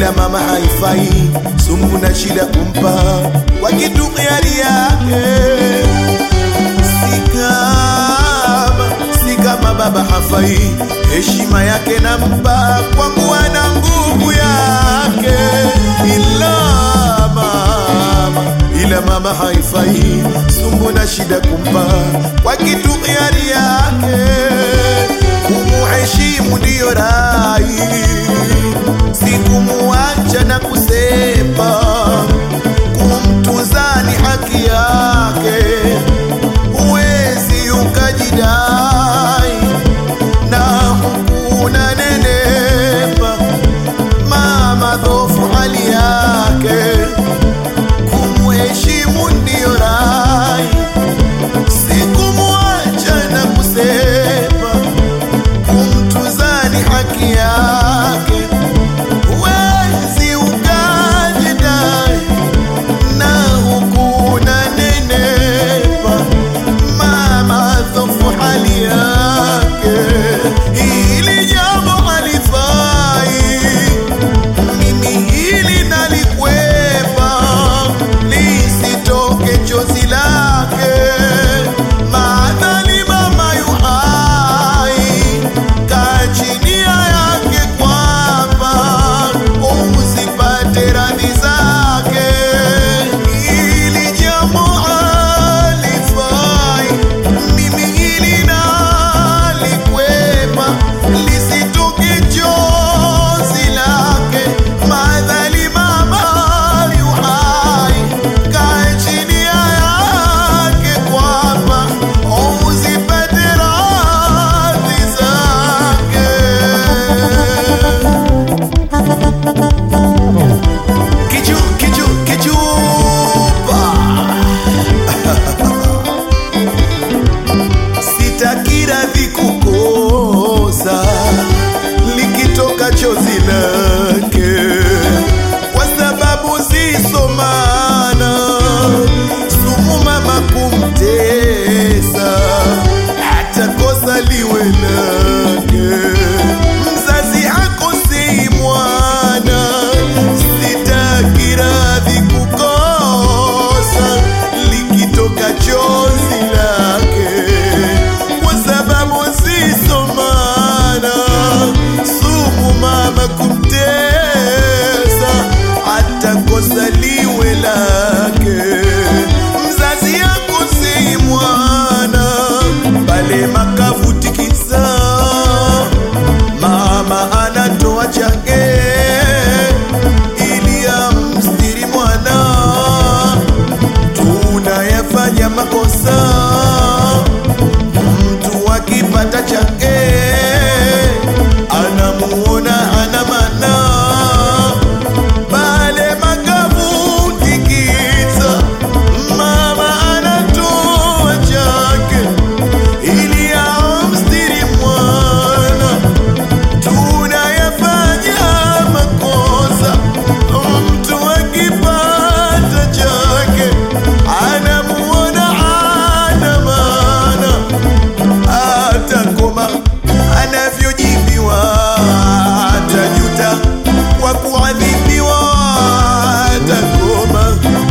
bila mama haifai, sumu na shida kumpa. Wakitu hiari yake. Si kama si baba hafai, heshima yake nampa kwangu, ana nguvu yake, ila mama ila mama haifai, sumu na shida kumpa. Wakitu hiari yake, kumuheshimu ndiyo rai sikumuacha na kusema kumtunzani haki yake, huwezi mama dhofu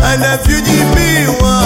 I love you, dear me.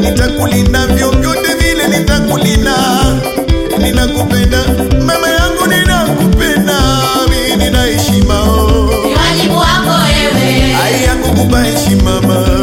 nitakulinda, nitakulinda vyovyote vile, nitakulinda. Ninakupenda mama yangu, ninakupenda mimi, nina heshima. Ni wajibu wako wewe, haikukupa heshima mama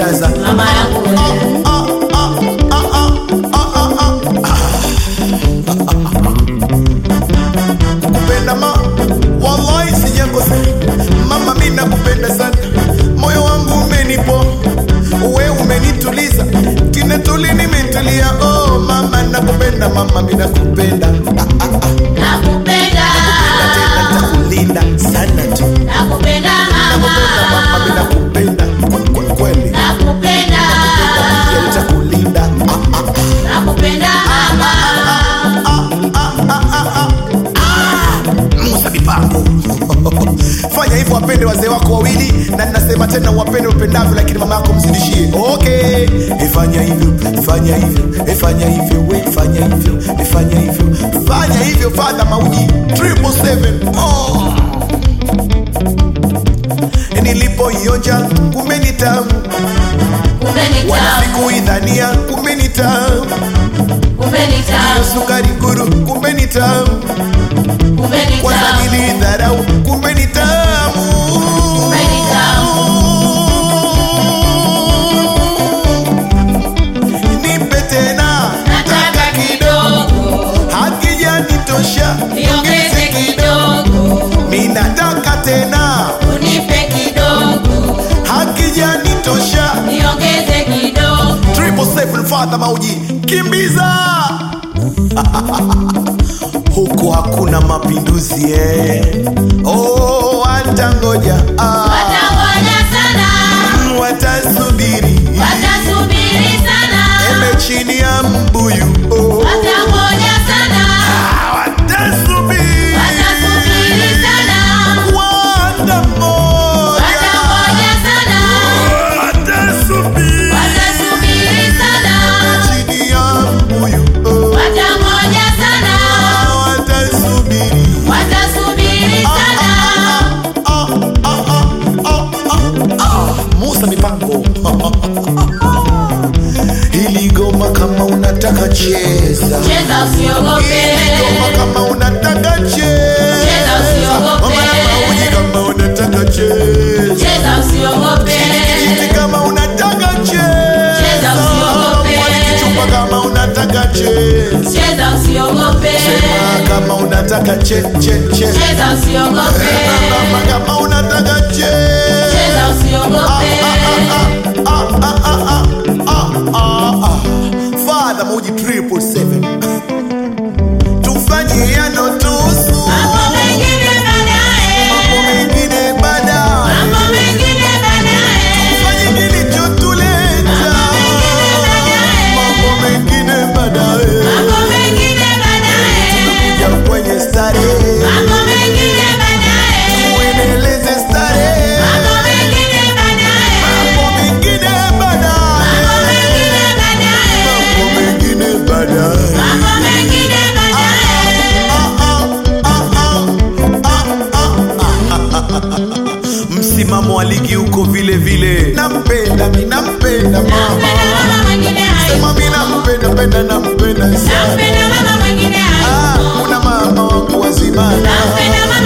Chance. fanya hivyo, fanya hivyo, eh, fanya hivyo, we fanya hivyo, eh, fanya hivyo, fanya hivyo, Father Mauji. 777 oh. Nilipoionja kumbe ni tamu, sikuidhania kumbe ni tamu, sukari nguru kumbe ni tamu, kwanza nilidharau kumfuata Mauji, kimbiza huku hakuna mapinduzi eh. Oh, watangoja ah. Watangoja sana, watasubiri, watasubiri sana, eme chini ya mbuyu oh. unataka cheza cheza, usiogope ngoma kama unataka cheza cheza, usiogope mauji kama unataka cheza cheza, usiogope kiti kama unataka cheza cheza, usiogope kichumba kama unataka cheza cheza, usiogope sema kama unataka che cheza, usiogope msimamo wa ligi uko vile vile. Nampenda mi nampenda mama sema mi nampenda penda nampenda sana. Napenda mama mwingine hayo. Ah, kuna mama wa kuwazimana Napenda mama